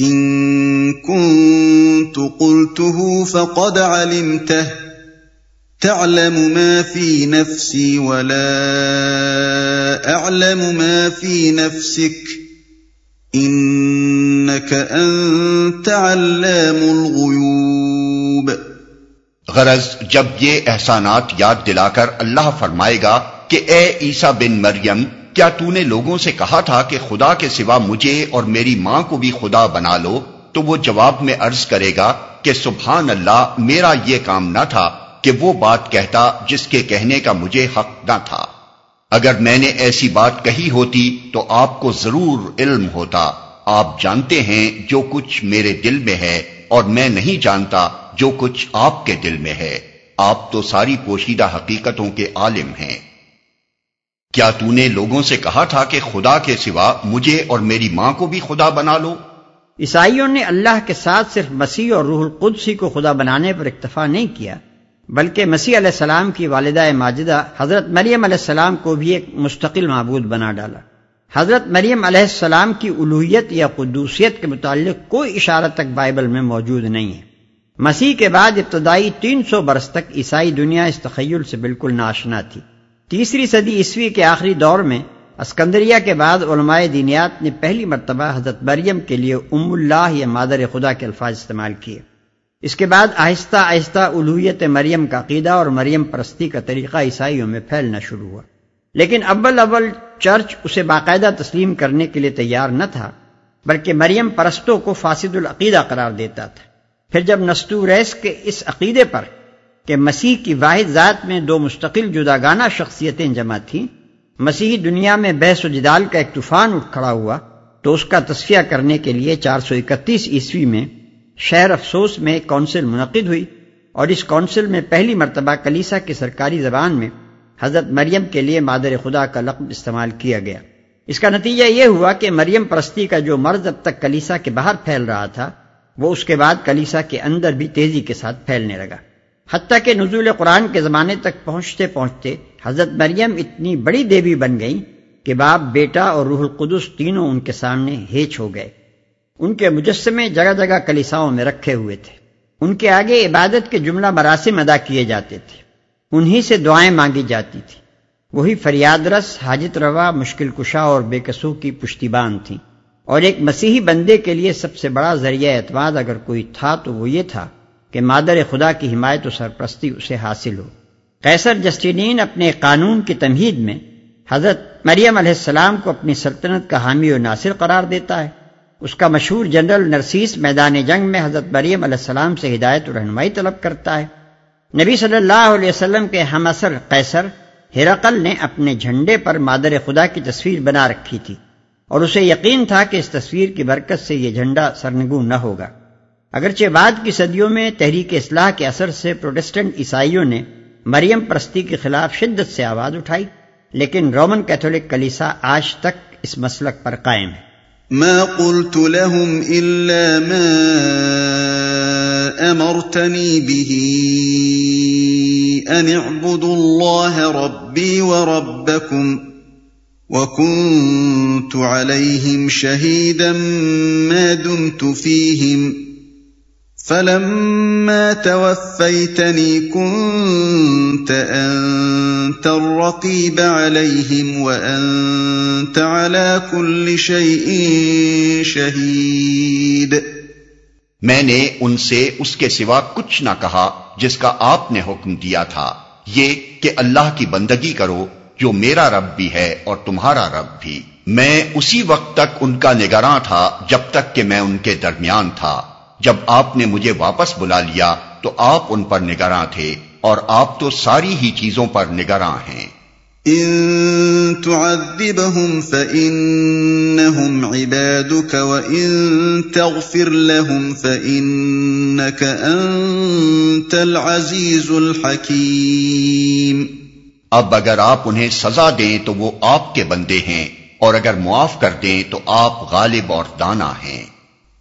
إن كنت قلته فقد علمته، تعلم ما في نفسي ولا أعلم ما في نفسك، إنك أنت علام الغيوب. غرض، جب یہ احسانات یاد دلا کر اللہ فرمائے گا کہ اے عیسیٰ بن مریم کیا تو نے لوگوں سے کہا تھا کہ خدا کے سوا مجھے اور میری ماں کو بھی خدا بنا لو؟ تو وہ جواب میں عرض کرے گا کہ سبحان اللہ، میرا یہ کام نہ تھا کہ وہ بات کہتا جس کے کہنے کا مجھے حق نہ تھا۔ اگر میں نے ایسی بات کہی ہوتی تو آپ کو ضرور علم ہوتا۔ آپ جانتے ہیں جو کچھ میرے دل میں ہے اور میں نہیں جانتا جو کچھ آپ کے دل میں ہے۔ آپ تو ساری پوشیدہ حقیقتوں کے عالم ہیں۔ کیا تو نے لوگوں سے کہا تھا کہ خدا کے سوا مجھے اور میری ماں کو بھی خدا بنا لو؟ عیسائیوں نے اللہ کے ساتھ صرف مسیح اور روح القدسی کو خدا بنانے پر اکتفا نہیں کیا، بلکہ مسیح علیہ السلام کی والدہ ماجدہ حضرت مریم علیہ السلام کو بھی ایک مستقل معبود بنا ڈالا۔ حضرت مریم علیہ السلام کی الوحیت یا قدوسیت کے متعلق کوئی اشارہ تک بائبل میں موجود نہیں ہے۔ مسیح کے بعد ابتدائی تین سو برس تک عیسائی دنیا اس تخیل سے بالکل ناشنا تھی۔ تیسری صدی عیسوی کے آخری دور میں اسکندریہ کے بعد علماء دینیات نے پہلی مرتبہ حضرت مریم کے لیے ام اللہ یا مادر خدا کے الفاظ استعمال کیے۔ اس کے بعد آہستہ آہستہ الوحیت مریم کا عقیدہ اور مریم پرستی کا طریقہ عیسائیوں میں پھیلنا شروع ہوا۔ لیکن اول اول چرچ اسے باقاعدہ تسلیم کرنے کے لیے تیار نہ تھا، بلکہ مریم پرستوں کو فاسد العقیدہ قرار دیتا تھا۔ پھر جب نستوریس کے اس عقیدے پر کہ مسیح کی واحد ذات میں دو مستقل جداگانہ شخصیتیں جمع تھیں۔ مسیحی دنیا میں بحث و جدال کا ایک طوفان اٹھ کھڑا ہوا تو اس کا تصفیہ کرنے کے لیے چار سو اکتیس عیسوی میں شہر افسوس میں ایک کونسل منعقد ہوئی اور اس کونسل میں پہلی مرتبہ کلیسا کی سرکاری زبان میں حضرت مریم کے لیے مادر خدا کا لقب استعمال کیا گیا۔ اس کا نتیجہ یہ ہوا کہ مریم پرستی کا جو مرض اب تک کلیسا کے باہر پھیل رہا تھا، وہ اس کے بعد کلیسا کے اندر بھی تیزی کے ساتھ پھیلنے لگا۔ حتیٰ کہ نزول قرآن کے زمانے تک پہنچتے پہنچتے حضرت مریم اتنی بڑی دیوی بن گئی کہ باپ، بیٹا اور روح القدس تینوں ان کے سامنے ہیچ ہو گئے۔ ان کے مجسمے جگہ جگہ کلیساؤں میں رکھے ہوئے تھے۔ ان کے آگے عبادت کے جملہ مراسم ادا کیے جاتے تھے۔ انہی سے دعائیں مانگی جاتی تھی۔ وہی فریاد رس، حاجت روا، مشکل کشا اور بے قصو کی پشتیبان تھی اور ایک مسیحی بندے کے لیے سب سے بڑا ذریعہ اعتماد اگر کوئی تھا تو وہ یہ تھا کہ مادر خدا کی حمایت و سرپرستی اسے حاصل ہو۔ قیصر جسٹینین اپنے قانون کی تمہید میں حضرت مریم علیہ السلام کو اپنی سلطنت کا حامی و ناصر قرار دیتا ہے۔ اس کا مشہور جنرل نرسیس میدان جنگ میں حضرت مریم علیہ السلام سے ہدایت و رہنمائی طلب کرتا ہے۔ نبی صلی اللہ علیہ وسلم کے ہم اثر قیصر ہرقل نے اپنے جھنڈے پر مادر خدا کی تصویر بنا رکھی تھی اور اسے یقین تھا کہ اس تصویر کی برکت سے یہ جھنڈا سرنگو نہ ہوگا۔ اگرچہ بعد کی صدیوں میں تحریک اصلاح کے اثر سے پروٹسٹنٹ عیسائیوں نے مریم پرستی کے خلاف شدت سے آواز اٹھائی، لیکن رومن کیتھولک کلیسا آج تک اس مسلک پر قائم ہے۔ ما قلت لهم الا ما امرتني به ان اعبدوا الله ربي وربكم وكنت عليهم شهيدا ما دمت فيهم فلما توفيتني كنت أنت الرقيب عليهم وأنت على كل شيء شهيد میں نے ان سے اس کے سوا کچھ نہ کہا جس کا آپ نے حکم دیا تھا، یہ کہ اللہ کی بندگی کرو جو میرا رب بھی ہے اور تمہارا رب بھی۔ میں اسی وقت تک ان کا نگراں تھا جب تک کہ میں ان کے درمیان تھا۔ جب آپ نے مجھے واپس بلا لیا تو آپ ان پر نگراں تھے اور آپ تو ساری ہی چیزوں پر نگراں ہیں۔ ان تعذبهم فانهم عبادك وان تغفر لهم فانك انت العزيز الحكيم اب اگر آپ انہیں سزا دیں تو وہ آپ کے بندے ہیں اور اگر معاف کر دیں تو آپ غالب اور دانا ہیں۔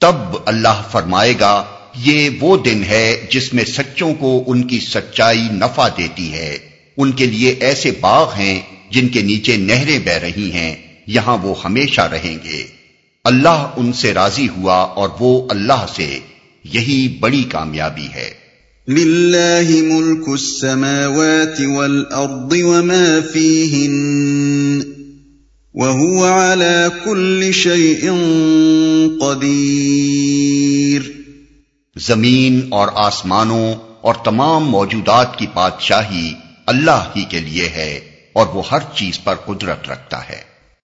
تب اللہ فرمائے گا، یہ وہ دن ہے جس میں سچوں کو ان کی سچائی نفع دیتی ہے۔ ان کے لیے ایسے باغ ہیں جن کے نیچے نہریں بہ رہی ہیں، یہاں وہ ہمیشہ رہیں گے۔ اللہ ان سے راضی ہوا اور وہ اللہ سے یہی بڑی کامیابی ہے۔ للہ ملک السماوات والارض وما فیہن۔ وهو على كل شيء قدیر زمین اور آسمانوں اور تمام موجودات کی بادشاہی اللہ ہی کے لیے ہے اور وہ ہر چیز پر قدرت رکھتا ہے۔